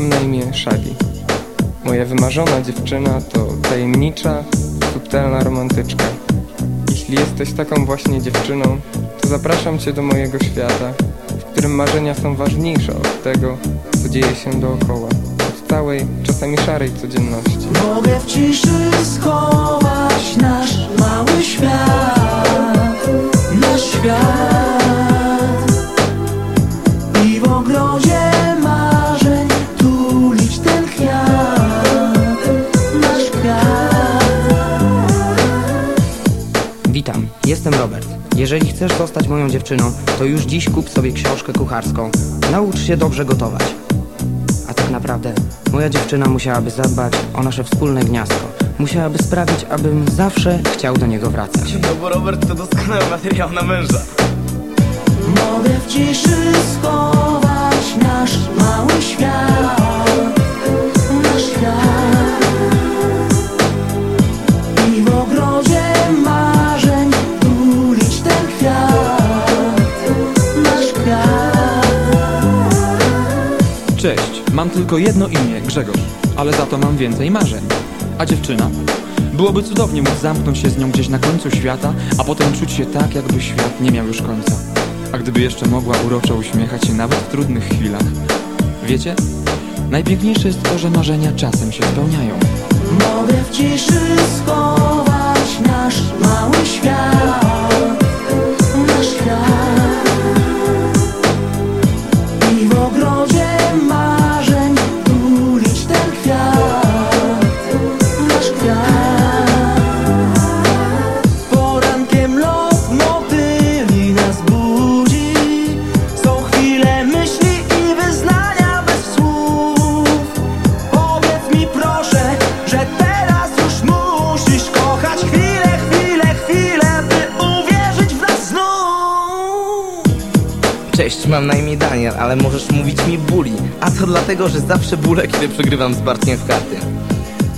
imię Shadi. Moja wymarzona dziewczyna to tajemnicza, subtelna romantyczka. Jeśli jesteś taką właśnie dziewczyną, to zapraszam cię do mojego świata, w którym marzenia są ważniejsze od tego, co dzieje się dookoła. Od całej, czasami szarej codzienności. Mogę w ciszy schować nasz mały świat Nasz świat I w ogrodzie Witam, jestem Robert. Jeżeli chcesz zostać moją dziewczyną, to już dziś kup sobie książkę kucharską. Naucz się dobrze gotować. A tak naprawdę, moja dziewczyna musiałaby zadbać o nasze wspólne gniazdko. Musiałaby sprawić, abym zawsze chciał do niego wracać. No bo Robert to doskonały materiał na męża. Mogę w ciszy mam tylko jedno imię, Grzegorz, ale za to mam więcej marzeń. A dziewczyna? Byłoby cudownie móc zamknąć się z nią gdzieś na końcu świata, a potem czuć się tak, jakby świat nie miał już końca. A gdyby jeszcze mogła uroczo uśmiechać się nawet w trudnych chwilach. Wiecie? Najpiękniejsze jest to, że marzenia czasem się spełniają. Mogę w ciszy schować Cześć, mam na imię Daniel, ale możesz mówić mi Buli. A to dlatego, że zawsze bólę, kiedy przegrywam z Bartkiem w karty.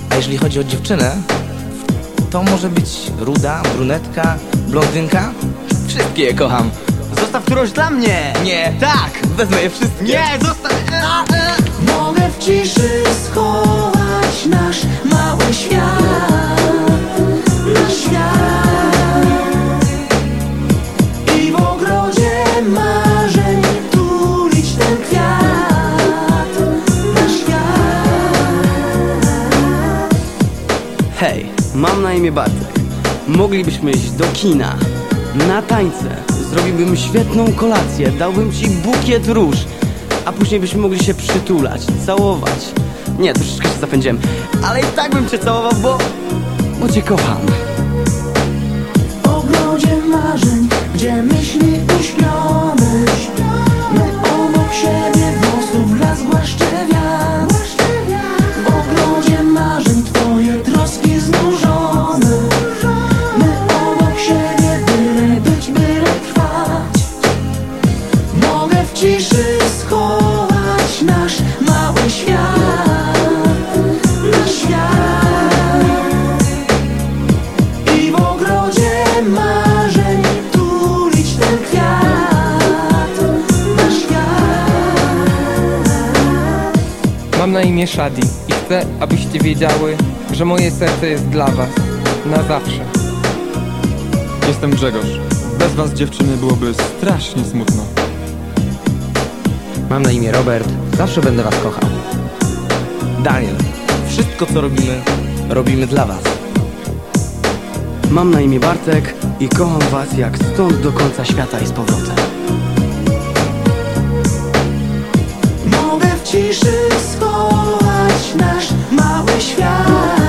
A jeżeli chodzi o dziewczynę, to może być ruda, brunetka, blondynka. Wszystkie je kocham. Zostaw którąś dla mnie! Nie, tak, wezmę je wszystkie. Nie, zostaw! Mogę w ciszy schować nasz imię Bartek. Moglibyśmy iść do kina, na tańce. Zrobiłbym świetną kolację, dałbym ci bukiet róż, a później byśmy mogli się przytulać, całować. Nie, troszeczkę się zapędziłem, ale i tak bym cię całował, bo... bo cię kocham. W ogrodzie marzeń, gdzie myśli uśpione imię Shadi i chcę, abyście wiedziały, że moje serce jest dla was. Na zawsze. Jestem Grzegorz. Bez was dziewczyny byłoby strasznie smutno. Mam na imię Robert, zawsze będę was kochał. Daniel, wszystko co robimy, robimy dla was. Mam na imię Bartek i kocham was jak stąd do końca świata i z powrotem. Ciszy schować nasz mały świat.